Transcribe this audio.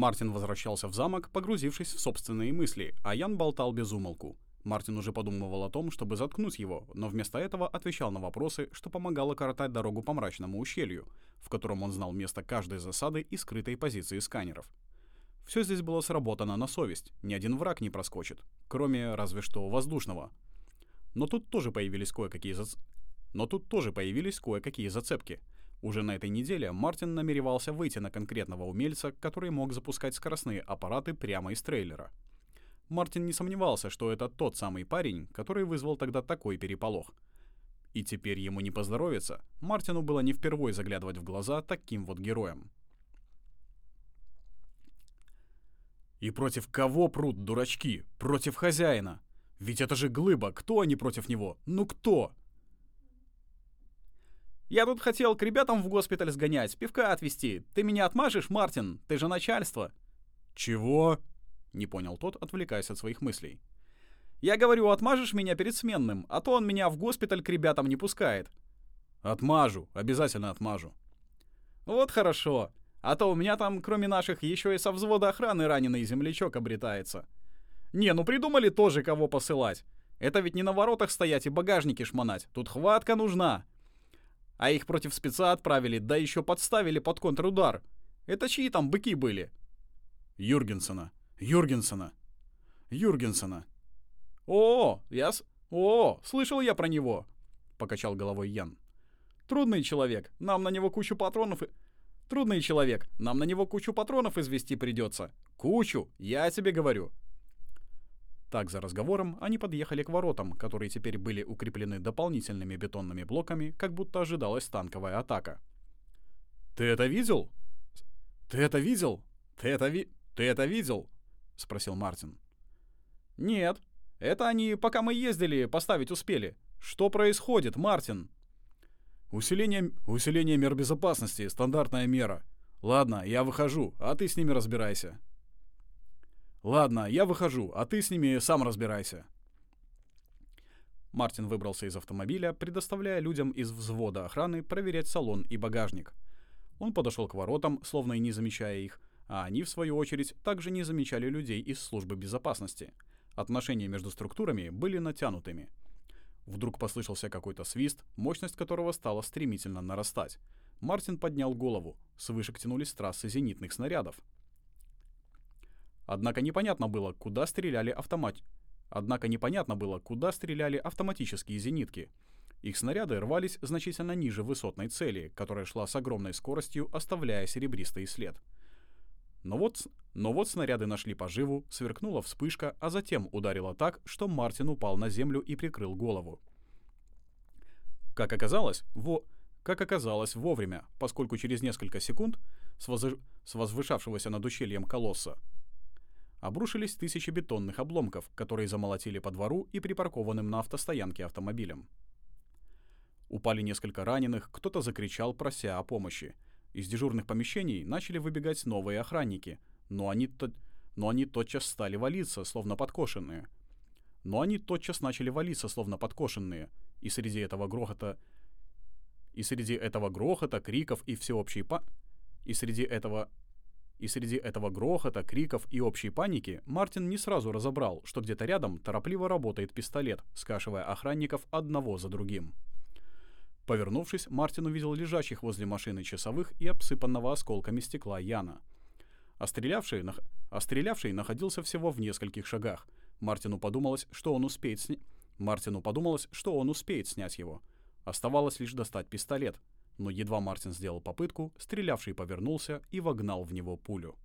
Мартин возвращался в замок, погрузившись в собственные мысли, а Ян болтал без умолку. Мартин уже подумывал о том, чтобы заткнуть его, но вместо этого отвечал на вопросы, что помогало коротать дорогу по мрачному ущелью, в котором он знал место каждой засады и скрытой позиции сканеров. Все здесь было сработано на совесть, ни один враг не проскочит, кроме разве что воздушного. Но тут тоже появились кое-какие зац... Но тут тоже появились кое-какие зацепки. Уже на этой неделе Мартин намеревался выйти на конкретного умельца, который мог запускать скоростные аппараты прямо из трейлера. Мартин не сомневался, что это тот самый парень, который вызвал тогда такой переполох. И теперь ему не поздоровится. Мартину было не впервой заглядывать в глаза таким вот героям. И против кого прут дурачки? Против хозяина. Ведь это же глыба, кто они против него? Ну кто? Я тут хотел к ребятам в госпиталь сгонять, пивка отвезти. Ты меня отмажешь, Мартин? Ты же начальство. Чего? Не понял тот, отвлекаясь от своих мыслей. Я говорю, отмажешь меня перед сменным, а то он меня в госпиталь к ребятам не пускает. Отмажу, обязательно отмажу. Вот хорошо. А то у меня там, кроме наших, еще и со взвода охраны раненый землячок обретается. Не, ну придумали тоже кого посылать. Это ведь не на воротах стоять и багажники шмонать. Тут хватка нужна. А их против спеца отправили, да еще подставили под контрудар. Это чьи там быки были? Юргенсона. Юргенсона. Юргенсона. О, я с... О, слышал я про него, покачал головой Ян. Трудный человек. Нам на него кучу патронов и... Трудный человек. Нам на него кучу патронов извести придется. Кучу, я тебе говорю. Так, за разговором, они подъехали к воротам, которые теперь были укреплены дополнительными бетонными блоками, как будто ожидалась танковая атака. «Ты это видел? Ты это видел? Ты это ви... Ты это видел?» — спросил Мартин. «Нет. Это они, пока мы ездили, поставить успели. Что происходит, Мартин?» «Усиление, усиление мер безопасности, стандартная мера. Ладно, я выхожу, а ты с ними разбирайся». «Ладно, я выхожу, а ты с ними сам разбирайся». Мартин выбрался из автомобиля, предоставляя людям из взвода охраны проверять салон и багажник. Он подошел к воротам, словно и не замечая их, а они, в свою очередь, также не замечали людей из службы безопасности. Отношения между структурами были натянутыми. Вдруг послышался какой-то свист, мощность которого стала стремительно нарастать. Мартин поднял голову. С вышек тянулись трассы зенитных снарядов. Однако непонятно было, куда стреляли автомат... Однако непонятно было, куда стреляли автоматические зенитки. Их снаряды рвались значительно ниже высотной цели, которая шла с огромной скоростью, оставляя серебристый след. Но вот, но вот снаряды нашли поживу, сверкнула вспышка, а затем ударила так, что Мартин упал на землю и прикрыл голову. Как оказалось, во... как оказалось вовремя, поскольку через несколько секунд с, воз... с возвышавшегося над ущельем колосса обрушились тысячи бетонных обломков, которые замолотили по двору и припаркованным на автостоянке автомобилям. Упали несколько раненых, кто-то закричал, прося о помощи — из дежурных помещений начали выбегать новые охранники, но они, то... но они тотчас стали валиться, словно подкошенные. Но они тотчас начали валиться, словно подкошенные, и среди этого грохота... И среди этого грохота, криков и всеобщей па... И среди этого... И среди этого грохота, криков и общей паники Мартин не сразу разобрал, что где-то рядом торопливо работает пистолет, скашивая охранников одного за другим. Повернувшись, Мартин увидел лежащих возле машины часовых и обсыпанного осколками стекла Яна. А стрелявший, нах... а находился всего в нескольких шагах. Мартину подумалось, что он успеет сня... Мартину подумалось, что он успеет снять его. Оставалось лишь достать пистолет. Но едва Мартин сделал попытку, стрелявший повернулся и вогнал в него пулю.